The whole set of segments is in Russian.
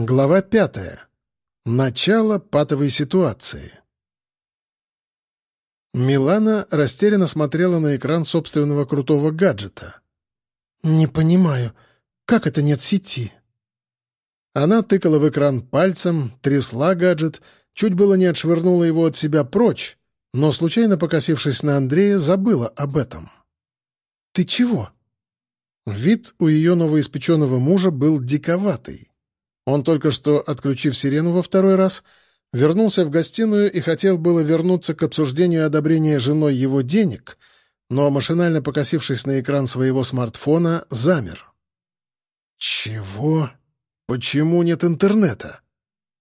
Глава пятая. Начало патовой ситуации. Милана растерянно смотрела на экран собственного крутого гаджета. «Не понимаю, как это нет сети?» Она тыкала в экран пальцем, трясла гаджет, чуть было не отшвырнула его от себя прочь, но, случайно покосившись на Андрея, забыла об этом. «Ты чего?» Вид у ее новоиспеченного мужа был диковатый. Он только что, отключив сирену во второй раз, вернулся в гостиную и хотел было вернуться к обсуждению одобрения женой его денег, но, машинально покосившись на экран своего смартфона, замер. «Чего? Почему нет интернета?»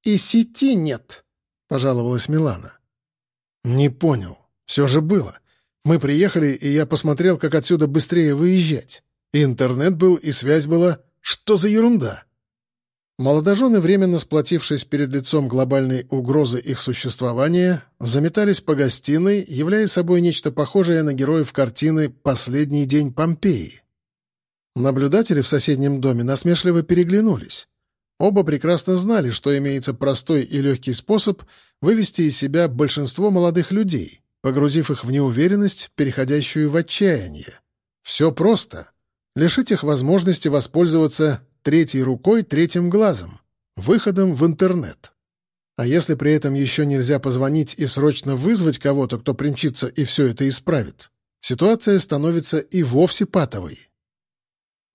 «И сети нет», — пожаловалась Милана. «Не понял. Все же было. Мы приехали, и я посмотрел, как отсюда быстрее выезжать. И интернет был, и связь была. Что за ерунда?» Молодожены, временно сплотившись перед лицом глобальной угрозы их существования, заметались по гостиной, являя собой нечто похожее на героев картины «Последний день Помпеи». Наблюдатели в соседнем доме насмешливо переглянулись. Оба прекрасно знали, что имеется простой и легкий способ вывести из себя большинство молодых людей, погрузив их в неуверенность, переходящую в отчаяние. Все просто. Лишить их возможности воспользоваться третьей рукой, третьим глазом, выходом в интернет. А если при этом еще нельзя позвонить и срочно вызвать кого-то, кто примчится и все это исправит, ситуация становится и вовсе патовой.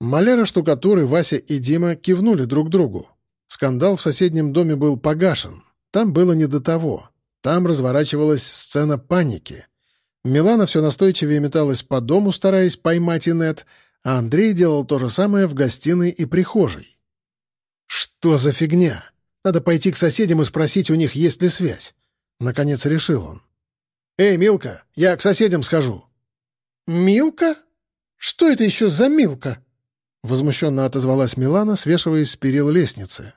Маляра штукатуры Вася и Дима кивнули друг другу. Скандал в соседнем доме был погашен. Там было не до того. Там разворачивалась сцена паники. Милана все настойчивее металась по дому, стараясь поймать Инет, а Андрей делал то же самое в гостиной и прихожей. «Что за фигня? Надо пойти к соседям и спросить у них, есть ли связь». Наконец решил он. «Эй, Милка, я к соседям схожу». «Милка? Что это еще за Милка?» Возмущенно отозвалась Милана, свешиваясь с перил лестницы.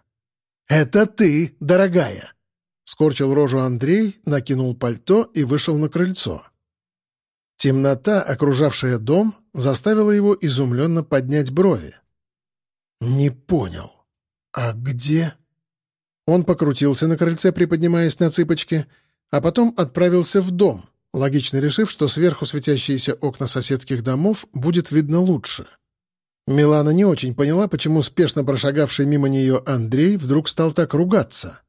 «Это ты, дорогая!» Скорчил рожу Андрей, накинул пальто и вышел на крыльцо. Темнота, окружавшая дом, заставила его изумленно поднять брови. «Не понял. А где?» Он покрутился на крыльце, приподнимаясь на цыпочки, а потом отправился в дом, логично решив, что сверху светящиеся окна соседских домов будет видно лучше. Милана не очень поняла, почему спешно прошагавший мимо нее Андрей вдруг стал так ругаться.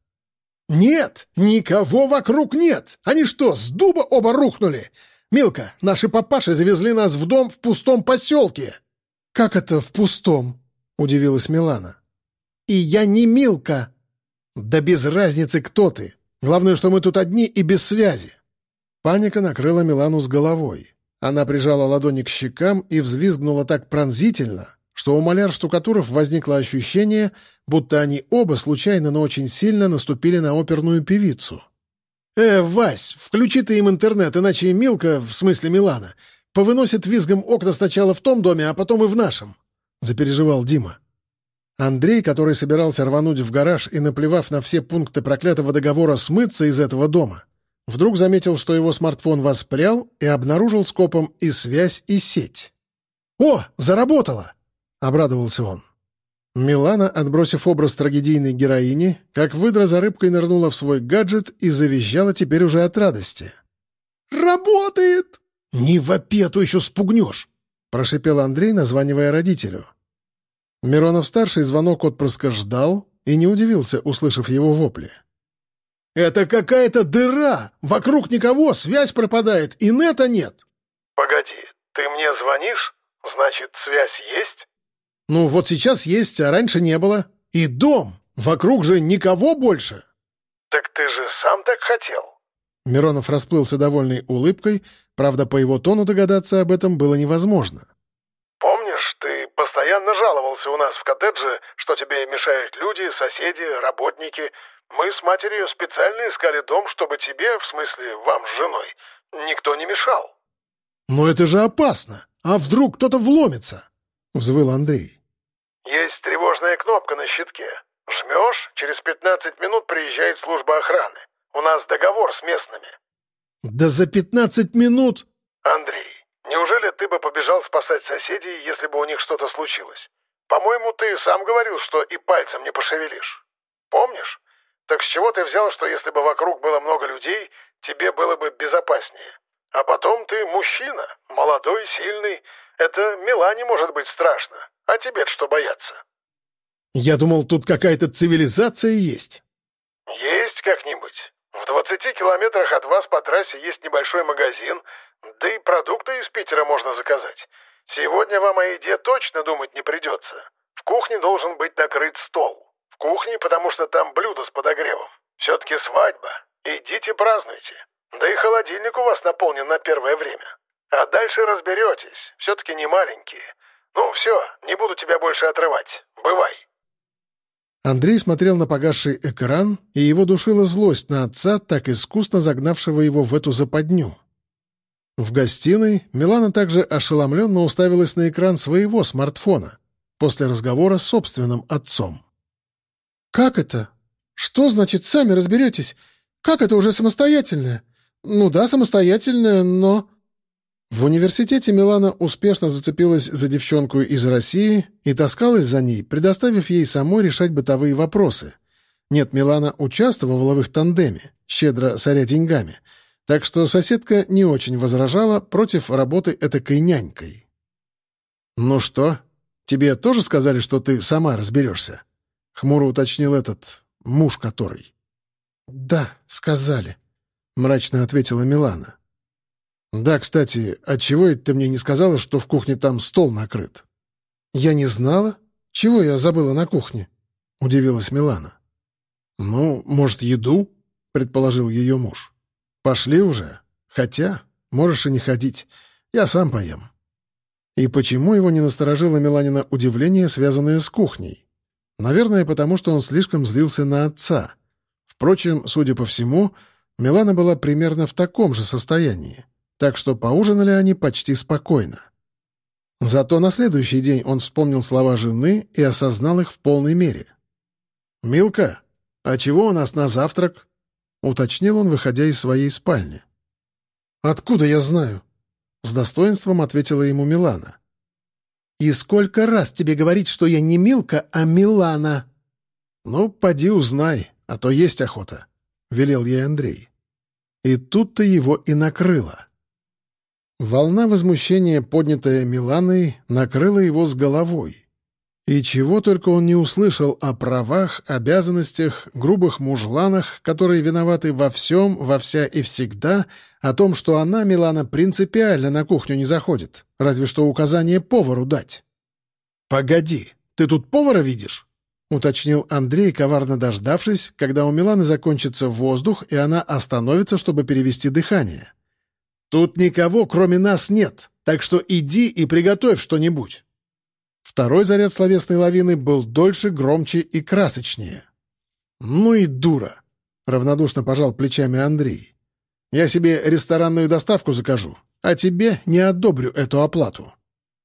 «Нет! Никого вокруг нет! Они что, с дуба оба рухнули? «Милка, наши папаши завезли нас в дом в пустом поселке!» «Как это в пустом?» — удивилась Милана. «И я не Милка!» «Да без разницы, кто ты. Главное, что мы тут одни и без связи». Паника накрыла Милану с головой. Она прижала ладони к щекам и взвизгнула так пронзительно, что у маляр-штукатуров возникло ощущение, будто они оба случайно, но очень сильно наступили на оперную певицу. «Э, Вась, включи ты им интернет, иначе Милка, в смысле Милана, повыносит визгом окна сначала в том доме, а потом и в нашем», — запереживал Дима. Андрей, который собирался рвануть в гараж и, наплевав на все пункты проклятого договора, смыться из этого дома, вдруг заметил, что его смартфон воспрял и обнаружил скопом и связь, и сеть. «О, заработало!» — обрадовался он. Милана, отбросив образ трагедийной героини, как выдра за рыбкой нырнула в свой гаджет и завизжала теперь уже от радости. «Работает!» «Не вопи, а то еще спугнешь!» — прошипел Андрей, названивая родителю. Миронов-старший звонок отпрыска ждал и не удивился, услышав его вопли. «Это какая-то дыра! Вокруг никого, связь пропадает, и нета нет!» «Погоди, ты мне звонишь? Значит, связь есть?» Ну, вот сейчас есть, а раньше не было. И дом. Вокруг же никого больше. Так ты же сам так хотел. Миронов расплылся довольной улыбкой, правда, по его тону догадаться об этом было невозможно. «Помнишь, ты постоянно жаловался у нас в коттедже, что тебе мешают люди, соседи, работники. Мы с матерью специально искали дом, чтобы тебе, в смысле вам с женой, никто не мешал». «Но это же опасно! А вдруг кто-то вломится?» — взвыл Андрей. Есть тревожная кнопка на щитке. Жмешь, через 15 минут приезжает служба охраны. У нас договор с местными. Да за 15 минут... Андрей, неужели ты бы побежал спасать соседей, если бы у них что-то случилось? По-моему, ты сам говорил, что и пальцем не пошевелишь. помнишь? Так с чего ты взял, что если бы вокруг было много людей, тебе было бы безопаснее? А потом ты мужчина, молодой, сильный. Это Милане может быть страшно. А тебе что бояться? Я думал, тут какая-то цивилизация есть. Есть как-нибудь. В двадцати километрах от вас по трассе есть небольшой магазин, да и продукты из Питера можно заказать. Сегодня вам о еде точно думать не придется. В кухне должен быть накрыт стол. В кухне, потому что там блюдо с подогревом. Все-таки свадьба. Идите празднуйте. Да и холодильник у вас наполнен на первое время. А дальше разберетесь. Все-таки не маленькие. Ну, все, не буду тебя больше отрывать. Бывай. Андрей смотрел на погасший экран, и его душила злость на отца, так искусно загнавшего его в эту западню. В гостиной Милана также ошеломленно уставилась на экран своего смартфона после разговора с собственным отцом. «Как это? Что значит «сами разберетесь»? Как это уже самостоятельное? Ну да, самостоятельное, но...» В университете Милана успешно зацепилась за девчонку из России и таскалась за ней, предоставив ей самой решать бытовые вопросы. Нет, Милана участвовала в их тандеме, щедро соря деньгами, так что соседка не очень возражала против работы этакой нянькой. «Ну что, тебе тоже сказали, что ты сама разберешься?» — хмуро уточнил этот муж который. «Да, сказали», — мрачно ответила Милана. «Да, кстати, отчего это ты мне не сказала, что в кухне там стол накрыт?» «Я не знала. Чего я забыла на кухне?» — удивилась Милана. «Ну, может, еду?» — предположил ее муж. «Пошли уже. Хотя, можешь и не ходить. Я сам поем». И почему его не насторожило Миланина удивление, связанное с кухней? Наверное, потому что он слишком злился на отца. Впрочем, судя по всему, Милана была примерно в таком же состоянии так что поужинали они почти спокойно. Зато на следующий день он вспомнил слова жены и осознал их в полной мере. «Милка, а чего у нас на завтрак?» — уточнил он, выходя из своей спальни. «Откуда я знаю?» — с достоинством ответила ему Милана. «И сколько раз тебе говорить, что я не Милка, а Милана?» «Ну, поди узнай, а то есть охота», — велел ей Андрей. И тут-то его и накрыло. Волна возмущения, поднятая Миланой, накрыла его с головой. И чего только он не услышал о правах, обязанностях, грубых мужланах, которые виноваты во всем, во вся и всегда, о том, что она, Милана, принципиально на кухню не заходит, разве что указание повару дать. «Погоди, ты тут повара видишь?» — уточнил Андрей, коварно дождавшись, когда у Миланы закончится воздух, и она остановится, чтобы перевести дыхание. Тут никого, кроме нас, нет, так что иди и приготовь что-нибудь». Второй заряд словесной лавины был дольше, громче и красочнее. «Ну и дура!» — равнодушно пожал плечами Андрей. «Я себе ресторанную доставку закажу, а тебе не одобрю эту оплату».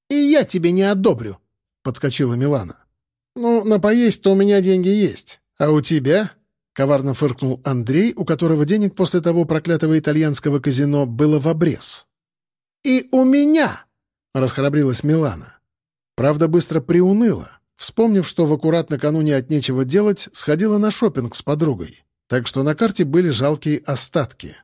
«И я тебе не одобрю», — подскочила Милана. «Ну, на поесть-то у меня деньги есть, а у тебя — коварно фыркнул Андрей, у которого денег после того проклятого итальянского казино было в обрез. «И у меня!» — расхрабрилась Милана. Правда, быстро приуныла, вспомнив, что в аккурат накануне от нечего делать сходила на шопинг с подругой, так что на карте были жалкие остатки.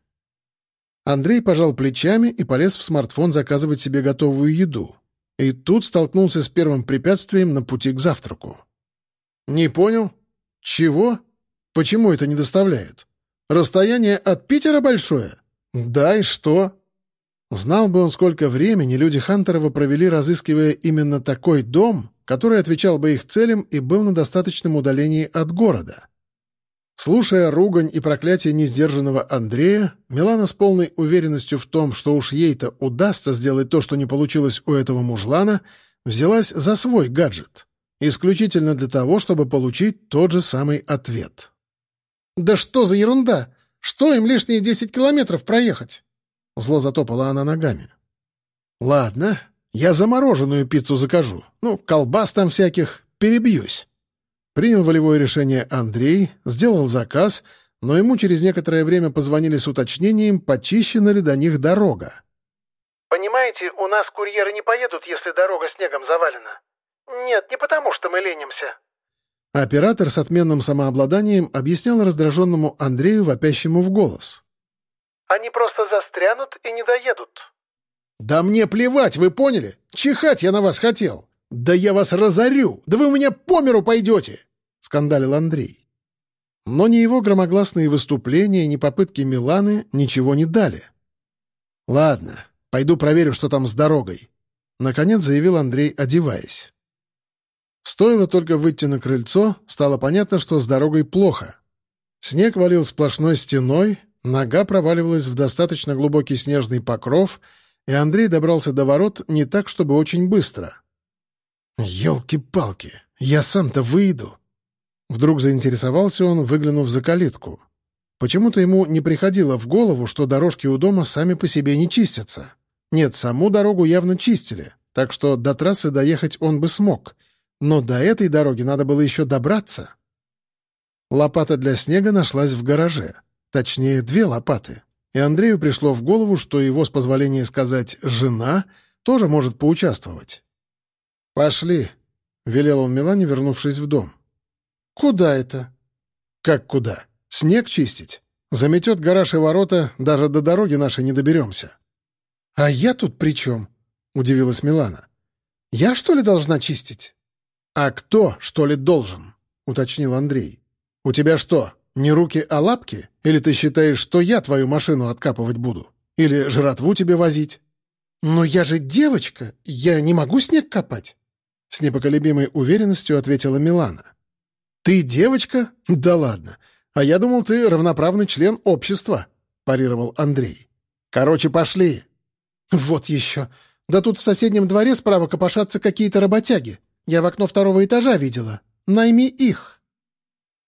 Андрей пожал плечами и полез в смартфон заказывать себе готовую еду. И тут столкнулся с первым препятствием на пути к завтраку. «Не понял? Чего?» Почему это не доставляют? Расстояние от Питера большое? Да, и что? Знал бы он, сколько времени люди Хантерова провели, разыскивая именно такой дом, который отвечал бы их целям и был на достаточном удалении от города. Слушая ругань и проклятие несдержанного Андрея, Милана с полной уверенностью в том, что уж ей-то удастся сделать то, что не получилось у этого мужлана, взялась за свой гаджет, исключительно для того, чтобы получить тот же самый ответ. «Да что за ерунда! Что им лишние десять километров проехать?» Зло затопала она ногами. «Ладно, я замороженную пиццу закажу. Ну, колбас там всяких, перебьюсь». Принял волевое решение Андрей, сделал заказ, но ему через некоторое время позвонили с уточнением, почищена ли до них дорога. «Понимаете, у нас курьеры не поедут, если дорога снегом завалена. Нет, не потому что мы ленимся», Оператор с отменным самообладанием объяснял раздраженному Андрею, вопящему в голос. «Они просто застрянут и не доедут». «Да мне плевать, вы поняли? Чихать я на вас хотел! Да я вас разорю! Да вы у меня по миру пойдете!» — скандалил Андрей. Но ни его громогласные выступления, ни попытки Миланы ничего не дали. «Ладно, пойду проверю, что там с дорогой», — наконец заявил Андрей, одеваясь. Стоило только выйти на крыльцо, стало понятно, что с дорогой плохо. Снег валил сплошной стеной, нога проваливалась в достаточно глубокий снежный покров, и Андрей добрался до ворот не так, чтобы очень быстро. «Елки-палки, я сам-то выйду!» Вдруг заинтересовался он, выглянув за калитку. Почему-то ему не приходило в голову, что дорожки у дома сами по себе не чистятся. Нет, саму дорогу явно чистили, так что до трассы доехать он бы смог — но до этой дороги надо было еще добраться. Лопата для снега нашлась в гараже. Точнее, две лопаты. И Андрею пришло в голову, что его, с позволения сказать, жена тоже может поучаствовать. «Пошли», — велел он Милане, вернувшись в дом. «Куда это?» «Как куда? Снег чистить? Заметет гараж и ворота, даже до дороги нашей не доберемся». «А я тут при чем?» — удивилась Милана. «Я, что ли, должна чистить?» «А кто, что ли, должен?» — уточнил Андрей. «У тебя что, не руки, а лапки? Или ты считаешь, что я твою машину откапывать буду? Или жратву тебе возить?» «Но я же девочка, я не могу снег копать!» С непоколебимой уверенностью ответила Милана. «Ты девочка? Да ладно. А я думал, ты равноправный член общества», — парировал Андрей. «Короче, пошли». «Вот еще. Да тут в соседнем дворе справа копошатся какие-то работяги. Я в окно второго этажа видела. Найми их!»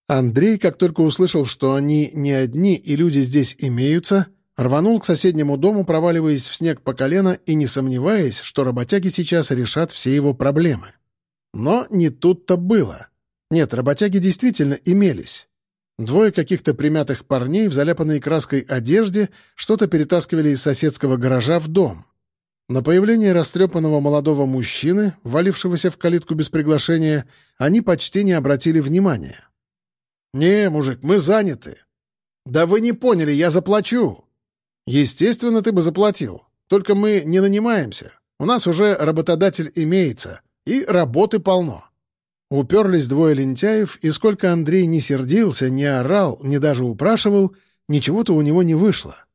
Андрей, как только услышал, что они не одни и люди здесь имеются, рванул к соседнему дому, проваливаясь в снег по колено и не сомневаясь, что работяги сейчас решат все его проблемы. Но не тут-то было. Нет, работяги действительно имелись. Двое каких-то примятых парней в заляпанной краской одежде что-то перетаскивали из соседского гаража в дом. На появление растрепанного молодого мужчины, валившегося в калитку без приглашения, они почти не обратили внимания. «Не, мужик, мы заняты». «Да вы не поняли, я заплачу». «Естественно, ты бы заплатил. Только мы не нанимаемся. У нас уже работодатель имеется, и работы полно». Уперлись двое лентяев, и сколько Андрей не сердился, не орал, не даже упрашивал, ничего-то у него не вышло.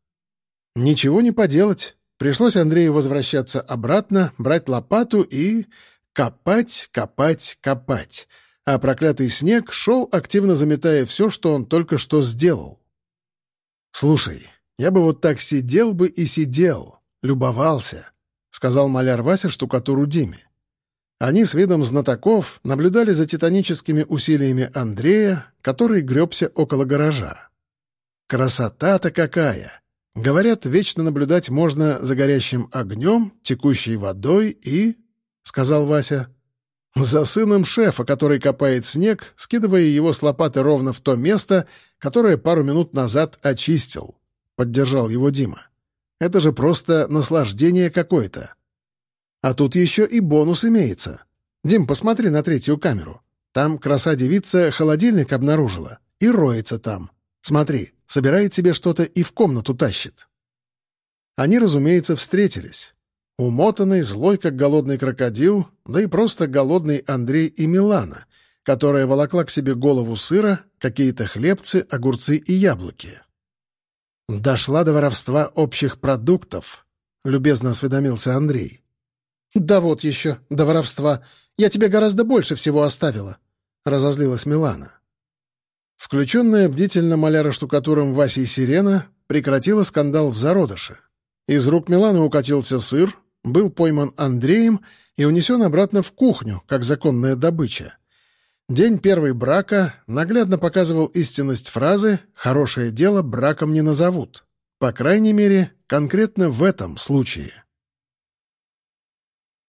Ничего не поделать. Пришлось Андрею возвращаться обратно, брать лопату и... копать, копать, копать. А проклятый снег шел, активно заметая все, что он только что сделал. «Слушай, я бы вот так сидел бы и сидел, любовался», — сказал маляр Вася штукатуру Диме. Они с видом знатоков наблюдали за титаническими усилиями Андрея, который гребся около гаража. «Красота-то какая! Говорят, вечно наблюдать можно за горящим огнем, текущей водой и... — сказал Вася. За сыном шефа, который копает снег, скидывая его с лопаты ровно в то место, которое пару минут назад очистил. Поддержал его Дима. Это же просто наслаждение какое-то. А тут еще и бонус имеется. Дим, посмотри на третью камеру. Там краса-девица холодильник обнаружила и роется там. Смотри, собирает себе что-то и в комнату тащит. Они, разумеется, встретились. Умотанный, злой, как голодный крокодил, да и просто голодный Андрей и Милана, которая волокла к себе голову сыра, какие-то хлебцы, огурцы и яблоки. «Дошла до воровства общих продуктов», — любезно осведомился Андрей. «Да вот еще, до воровства. Я тебе гораздо больше всего оставила», — разозлилась Милана. Включенная бдительно маляра штукатуром Васей Сирена прекратила скандал в зародыше. Из рук Миланы укатился сыр, был пойман Андреем и унесен обратно в кухню, как законная добыча. День первый брака наглядно показывал истинность фразы «хорошее дело браком не назовут». По крайней мере, конкретно в этом случае.